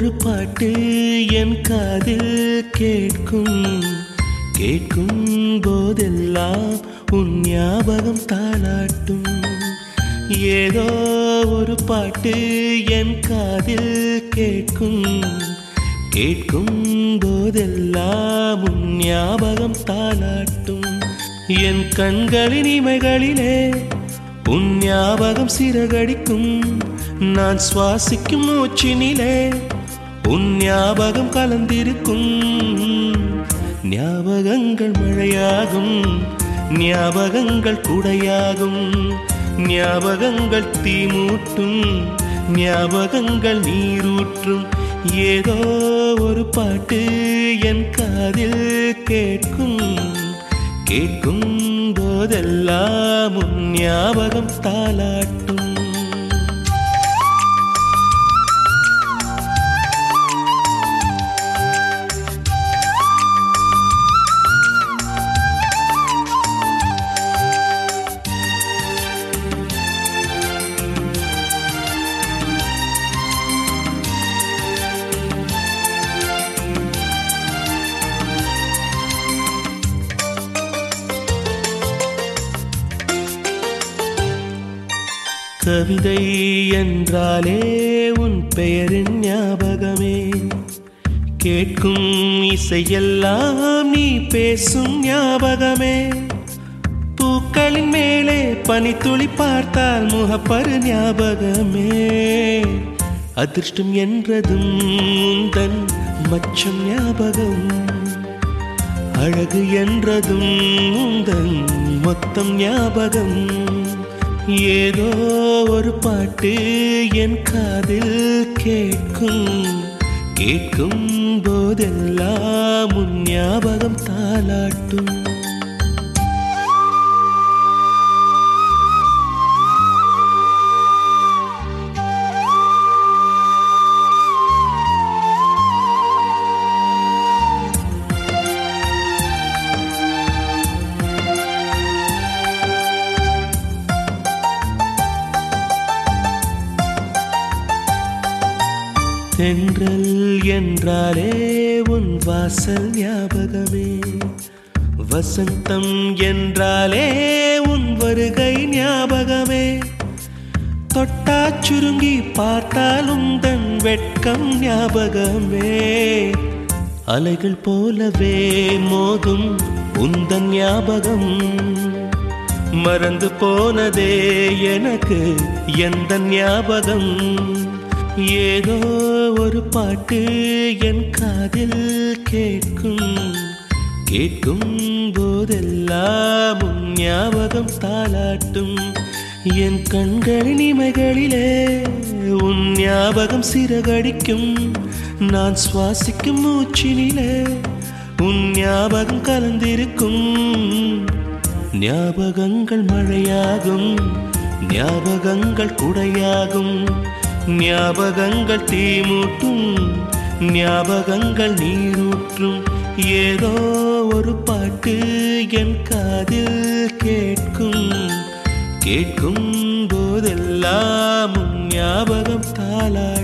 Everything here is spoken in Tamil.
ஒரு பாட்டு என் காதில் கேட்கும். கேட்கும் போதெல்லாம் உன் ஞாபகம் தாளாட்டும். ஏதோ ஒரு பாட்டு என் காதில் கேட்கும். கேட்கும் போதெல்லாம் உன் ஞாபகம் தாளாட்டும். என் கண்களின் இமைகளிலே உன் ஞாபகம் சிறகடிக்கும். நான் சுவாசிக்கும் மூச்சினிலே உன் ஞாபகம் கலந்திருக்கும். ஞாபகங்கள் மழையாகும். ஞாபகங்கள் குடையாகும். ஞாபகங்கள் தீமூட்டும் ஞாபகங்கள் நீரூற்றும். ஏதோ ஒரு பாட்டு என் காதில் கேட்கும். கேட்கும் போதெல்லாம் உன் ஞாபகம் தாளாட்டும். கவிதை என்றாலே உன் பெயரின் ஞாபகமே. கேட்கும் இசையெல்லாம் நீ பேசும் ஞாபகமே. பூக்களின் மேலே பனித்துளி பார்த்தால் முகப்பரு ஞாபகமே. அதிர்ஷ்டம் என்றதும் தன் மச்சம் ஞாபகம். அழகு என்றதும் உந்தன் மொத்தம் ஞாபகம். ஏதோ ஒரு பாட்டு என் காதில் கேட்கும். கேட்கும் போதெல்லாம் ஞாபகம் தாளாட்டும். தென்றல் என்றாலே உன் வாசல் ஞாபகமே. வசந்தம் என்றாலே உன் வருகை ஞாபகமே. தொட்டா சுருங்கி பார்த்தாலும் தன் வெட்கம் ஞாபகமே. அலைகள் போலவே மோதும் உந்தன் ஞாபகம். மறந்து போனதே எனக்கு எந்த ஞாபகம்? ஏதோ ஒரு பாட்டு என் காதில் கேட்கும். கேட்கும் போதெல்லாம் ஞாபகம் தாளாட்டும். என் கண்களின் இமைகளிலே உன் ஞாபகம் சிறகடிக்கும். நான் சுவாசிக்கும் மூச்சினிலே உன் ஞாபகம் கலந்திருக்கும். ஞாபகங்கள் மழையாகும் ஞாபகங்கள் குடையாகும். ஞாபகங்கள் தீமூட்டும் ஞாபகங்கள் நீரூற்றும். ஏதோ ஒரு பாட்டு என் காதில் கேட்கும். கேட்கும் போதெல்லாம் ஞாபகம் தாளா